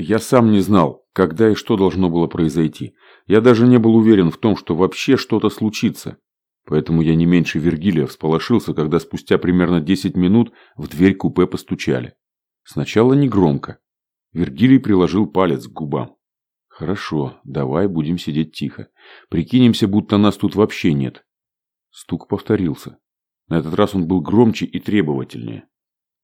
Я сам не знал, когда и что должно было произойти. Я даже не был уверен в том, что вообще что-то случится. Поэтому я не меньше Вергилия всполошился, когда спустя примерно 10 минут в дверь купе постучали. Сначала негромко. Вергилий приложил палец к губам. «Хорошо, давай будем сидеть тихо. Прикинемся, будто нас тут вообще нет». Стук повторился. На этот раз он был громче и требовательнее.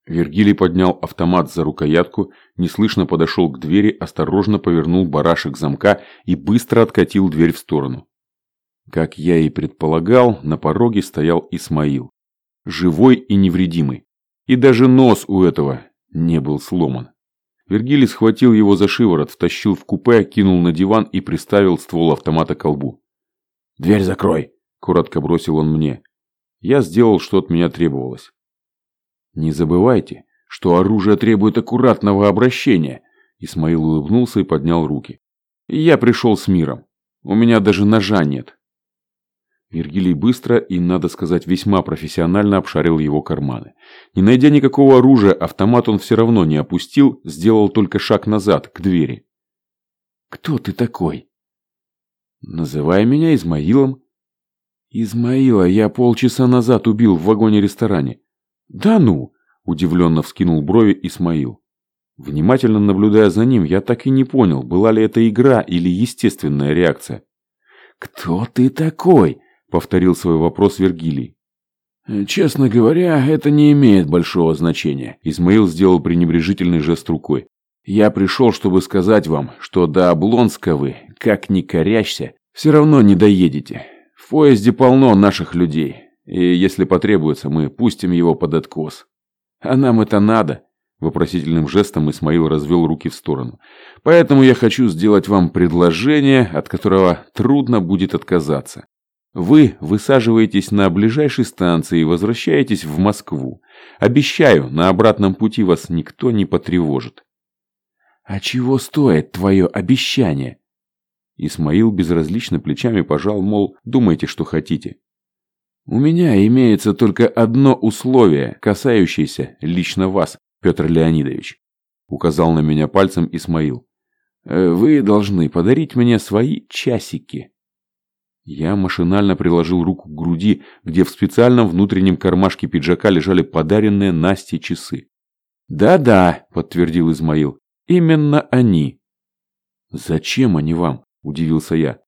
Вергилий поднял автомат за рукоятку, неслышно подошел к двери, осторожно повернул барашек замка и быстро откатил дверь в сторону. Как я и предполагал, на пороге стоял Исмаил. Живой и невредимый. И даже нос у этого не был сломан. Вергилий схватил его за шиворот, втащил в купе, кинул на диван и приставил ствол автомата к колбу. «Дверь закрой!» – коротко бросил он мне. Я сделал, что от меня требовалось. Не забывайте, что оружие требует аккуратного обращения. Исмаил улыбнулся и поднял руки. Я пришел с миром. У меня даже ножа нет. Вергилий быстро и, надо сказать, весьма профессионально обшарил его карманы. Не найдя никакого оружия, автомат он все равно не опустил, сделал только шаг назад, к двери. «Кто ты такой?» «Называй меня Измаилом». «Измаила я полчаса назад убил в вагоне-ресторане. «Да ну!» – удивленно вскинул брови Исмаил. Внимательно наблюдая за ним, я так и не понял, была ли это игра или естественная реакция. «Кто ты такой?» – повторил свой вопрос Вергилий. «Честно говоря, это не имеет большого значения», – Измаил сделал пренебрежительный жест рукой. «Я пришел, чтобы сказать вам, что до Облонска вы, как ни корячься, все равно не доедете. В поезде полно наших людей. И если потребуется, мы пустим его под откос. А нам это надо. Вопросительным жестом Исмаил развел руки в сторону. Поэтому я хочу сделать вам предложение, от которого трудно будет отказаться. Вы высаживаетесь на ближайшей станции и возвращаетесь в Москву. Обещаю, на обратном пути вас никто не потревожит. А чего стоит твое обещание? Исмаил безразлично плечами пожал, мол, думайте, что хотите. У меня имеется только одно условие, касающееся лично вас, Петр Леонидович. Указал на меня пальцем Исмаил. Э, вы должны подарить мне свои часики. Я машинально приложил руку к груди, где в специальном внутреннем кармашке пиджака лежали подаренные Насте часы. «Да-да», — подтвердил Измаил, — «именно они». «Зачем они вам?» – удивился я.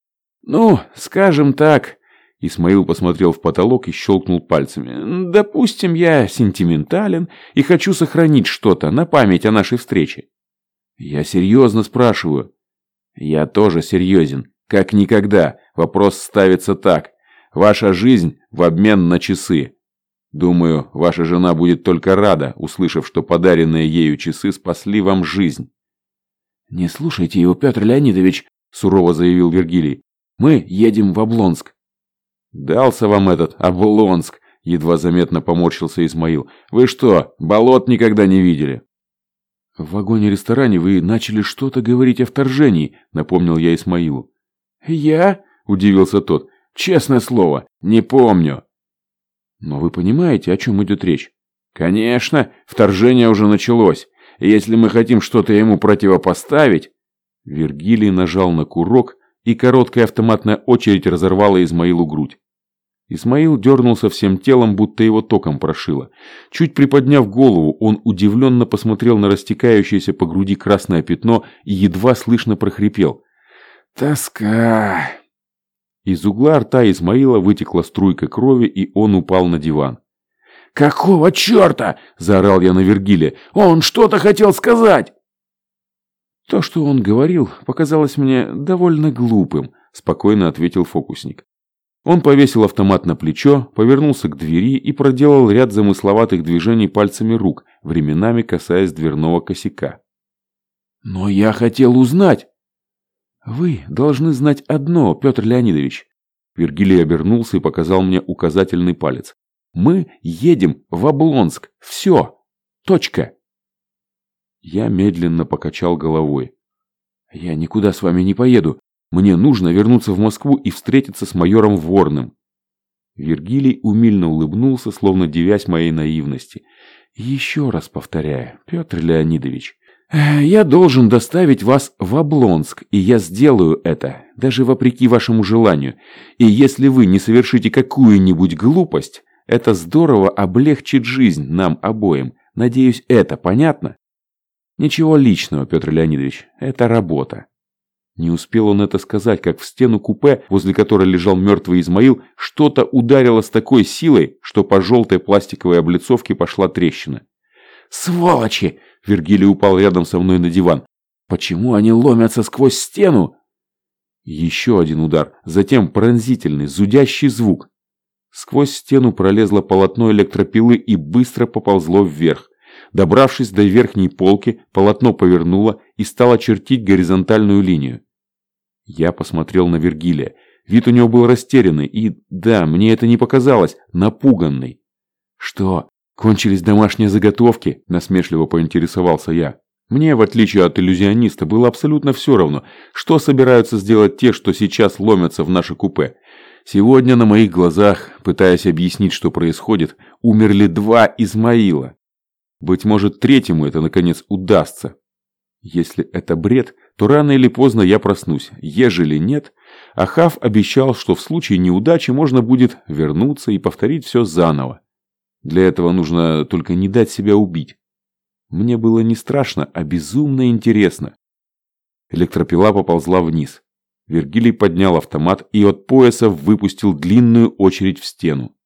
«Ну, скажем так, Исмаил посмотрел в потолок и щелкнул пальцами. «Допустим, я сентиментален и хочу сохранить что-то на память о нашей встрече». «Я серьезно спрашиваю». «Я тоже серьезен. Как никогда. Вопрос ставится так. Ваша жизнь в обмен на часы. Думаю, ваша жена будет только рада, услышав, что подаренные ею часы спасли вам жизнь». «Не слушайте его, Петр Леонидович», – сурово заявил Вергилий. «Мы едем в Облонск. «Дался вам этот Облонск!» – едва заметно поморщился Исмаил. «Вы что, болот никогда не видели?» «В вагоне-ресторане вы начали что-то говорить о вторжении», – напомнил я Исмаилу. «Я?» – удивился тот. «Честное слово, не помню». «Но вы понимаете, о чем идет речь?» «Конечно, вторжение уже началось. И если мы хотим что-то ему противопоставить...» Вергилий нажал на курок, и короткая автоматная очередь разорвала Измаилу грудь. Исмаил дернулся всем телом, будто его током прошило. Чуть приподняв голову, он удивленно посмотрел на растекающееся по груди красное пятно и едва слышно прохрипел. «Тоска!» Из угла рта Исмаила вытекла струйка крови, и он упал на диван. «Какого черта?» – заорал я на Вергиле. «Он что-то хотел сказать!» «То, что он говорил, показалось мне довольно глупым», – спокойно ответил фокусник. Он повесил автомат на плечо, повернулся к двери и проделал ряд замысловатых движений пальцами рук, временами касаясь дверного косяка. «Но я хотел узнать!» «Вы должны знать одно, Петр Леонидович!» Вергилий обернулся и показал мне указательный палец. «Мы едем в Облонск. Все. Точка!» Я медленно покачал головой. «Я никуда с вами не поеду. Мне нужно вернуться в Москву и встретиться с майором Ворным». Вергилий умильно улыбнулся, словно девясь моей наивности. «Еще раз повторяю, Петр Леонидович, Я должен доставить вас в Облонск, и я сделаю это, даже вопреки вашему желанию. И если вы не совершите какую-нибудь глупость, это здорово облегчит жизнь нам обоим. Надеюсь, это понятно? Ничего личного, Петр Леонидович, это работа. Не успел он это сказать, как в стену купе, возле которой лежал мертвый Измаил, что-то ударило с такой силой, что по желтой пластиковой облицовке пошла трещина. «Сволочи!» Вергилий упал рядом со мной на диван. «Почему они ломятся сквозь стену?» Еще один удар, затем пронзительный, зудящий звук. Сквозь стену пролезло полотно электропилы и быстро поползло вверх. Добравшись до верхней полки, полотно повернуло и стало чертить горизонтальную линию. Я посмотрел на Вергилия. Вид у него был растерянный и, да, мне это не показалось, напуганный. «Что, кончились домашние заготовки?» – насмешливо поинтересовался я. Мне, в отличие от иллюзиониста, было абсолютно все равно, что собираются сделать те, что сейчас ломятся в наше купе. Сегодня на моих глазах, пытаясь объяснить, что происходит, умерли два Измаила. Быть может, третьему это, наконец, удастся. Если это бред, то рано или поздно я проснусь. Ежели нет, Ахав обещал, что в случае неудачи можно будет вернуться и повторить все заново. Для этого нужно только не дать себя убить. Мне было не страшно, а безумно интересно. Электропила поползла вниз. Вергилий поднял автомат и от пояса выпустил длинную очередь в стену.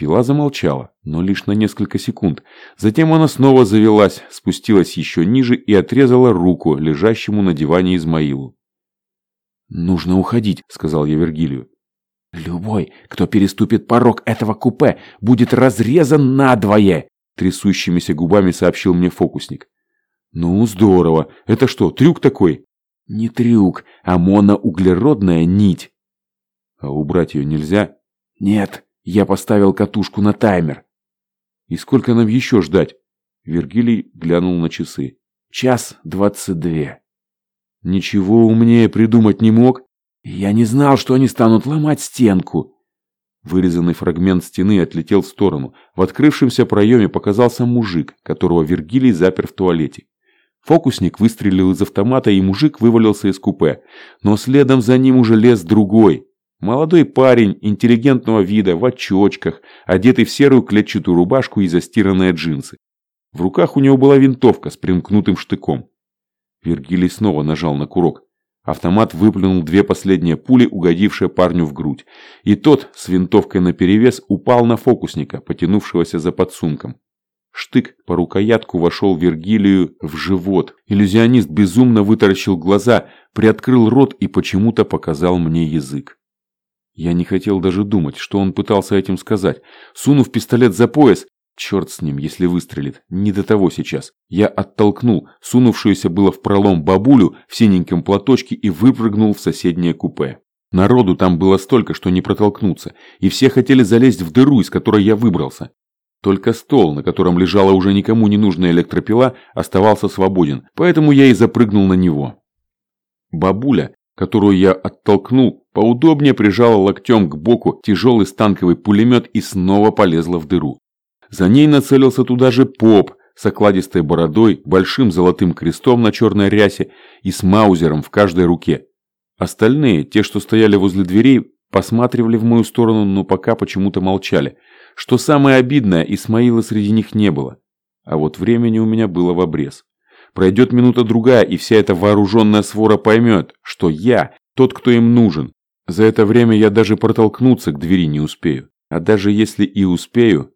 Пила замолчала, но лишь на несколько секунд. Затем она снова завелась, спустилась еще ниже и отрезала руку лежащему на диване Измаилу. «Нужно уходить», — сказал я Вергилию. «Любой, кто переступит порог этого купе, будет разрезан надвое», — трясущимися губами сообщил мне фокусник. «Ну, здорово. Это что, трюк такой?» Не трюк, а моноуглеродная нить. А убрать ее нельзя? Нет, я поставил катушку на таймер. И сколько нам еще ждать? Вергилий глянул на часы. Час двадцать две. Ничего умнее придумать не мог? Я не знал, что они станут ломать стенку. Вырезанный фрагмент стены отлетел в сторону. В открывшемся проеме показался мужик, которого Вергилий запер в туалете. Фокусник выстрелил из автомата, и мужик вывалился из купе. Но следом за ним уже лез другой. Молодой парень, интеллигентного вида, в очочках, одетый в серую клетчатую рубашку и застиранные джинсы. В руках у него была винтовка с примкнутым штыком. Вергилий снова нажал на курок. Автомат выплюнул две последние пули, угодившие парню в грудь. И тот, с винтовкой наперевес, упал на фокусника, потянувшегося за подсумком. Штык по рукоятку вошел Вергилию в живот. Иллюзионист безумно вытаращил глаза, приоткрыл рот и почему-то показал мне язык. Я не хотел даже думать, что он пытался этим сказать. Сунув пистолет за пояс, черт с ним, если выстрелит, не до того сейчас, я оттолкнул сунувшуюся было в пролом бабулю в синеньком платочке и выпрыгнул в соседнее купе. Народу там было столько, что не протолкнуться, и все хотели залезть в дыру, из которой я выбрался. Только стол, на котором лежала уже никому не нужная электропила, оставался свободен, поэтому я и запрыгнул на него. Бабуля, которую я оттолкнул, поудобнее прижала локтем к боку тяжелый станковый пулемет и снова полезла в дыру. За ней нацелился туда же поп с окладистой бородой, большим золотым крестом на черной рясе и с маузером в каждой руке. Остальные, те, что стояли возле дверей, посматривали в мою сторону, но пока почему-то молчали – что самое обидное, Исмаила среди них не было. А вот времени у меня было в обрез. Пройдет минута-другая, и вся эта вооруженная свора поймет, что я тот, кто им нужен. За это время я даже протолкнуться к двери не успею. А даже если и успею...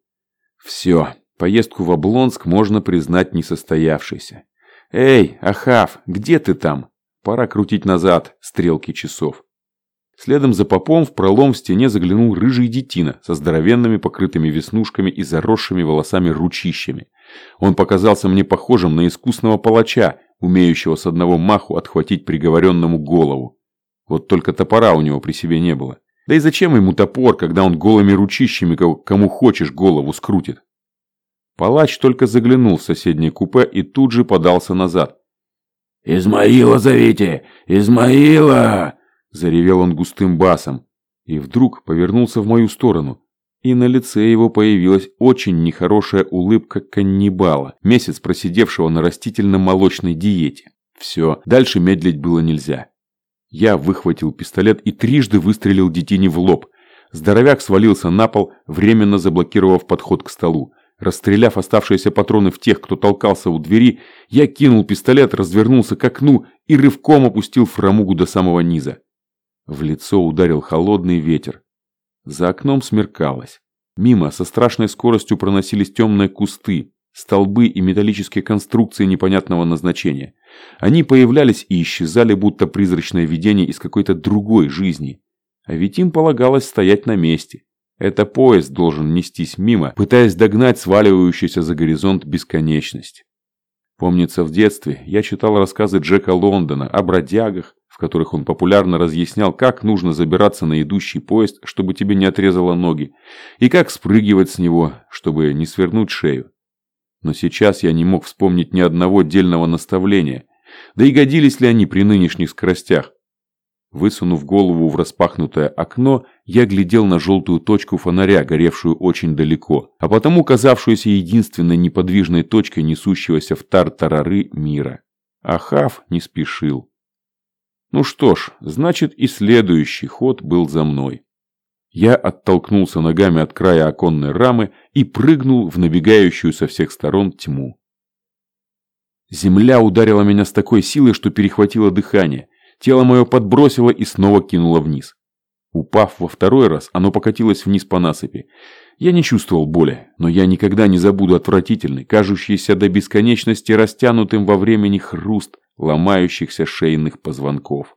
Все, поездку в Облонск можно признать несостоявшейся. «Эй, Ахав, где ты там?» Пора крутить назад стрелки часов. Следом за попом в пролом в стене заглянул рыжий детина со здоровенными покрытыми веснушками и заросшими волосами ручищами. Он показался мне похожим на искусного палача, умеющего с одного маху отхватить приговоренному голову. Вот только топора у него при себе не было. Да и зачем ему топор, когда он голыми ручищами кому хочешь голову скрутит? Палач только заглянул в соседнее купе и тут же подался назад. «Измаила зовите! Измаила!» Заревел он густым басом и вдруг повернулся в мою сторону. И на лице его появилась очень нехорошая улыбка каннибала, месяц просидевшего на растительно-молочной диете. Все, дальше медлить было нельзя. Я выхватил пистолет и трижды выстрелил детине в лоб. Здоровяк свалился на пол, временно заблокировав подход к столу. Расстреляв оставшиеся патроны в тех, кто толкался у двери, я кинул пистолет, развернулся к окну и рывком опустил фрамугу до самого низа. В лицо ударил холодный ветер. За окном смеркалось. Мимо со страшной скоростью проносились темные кусты, столбы и металлические конструкции непонятного назначения. Они появлялись и исчезали, будто призрачное видение из какой-то другой жизни. А ведь им полагалось стоять на месте. Это поезд должен нестись мимо, пытаясь догнать сваливающуюся за горизонт бесконечность. Помнится, в детстве я читал рассказы Джека Лондона о бродягах, в которых он популярно разъяснял, как нужно забираться на идущий поезд, чтобы тебе не отрезало ноги, и как спрыгивать с него, чтобы не свернуть шею. Но сейчас я не мог вспомнить ни одного отдельного наставления, да и годились ли они при нынешних скоростях. Высунув голову в распахнутое окно, я глядел на желтую точку фонаря, горевшую очень далеко, а потому казавшуюся единственной неподвижной точкой несущегося в тар-тарары мира. Ахав не спешил. Ну что ж, значит и следующий ход был за мной. Я оттолкнулся ногами от края оконной рамы и прыгнул в набегающую со всех сторон тьму. Земля ударила меня с такой силой, что перехватило дыхание. Тело мое подбросило и снова кинуло вниз. Упав во второй раз, оно покатилось вниз по насыпи. Я не чувствовал боли, но я никогда не забуду отвратительный, кажущийся до бесконечности растянутым во времени хруст ломающихся шейных позвонков.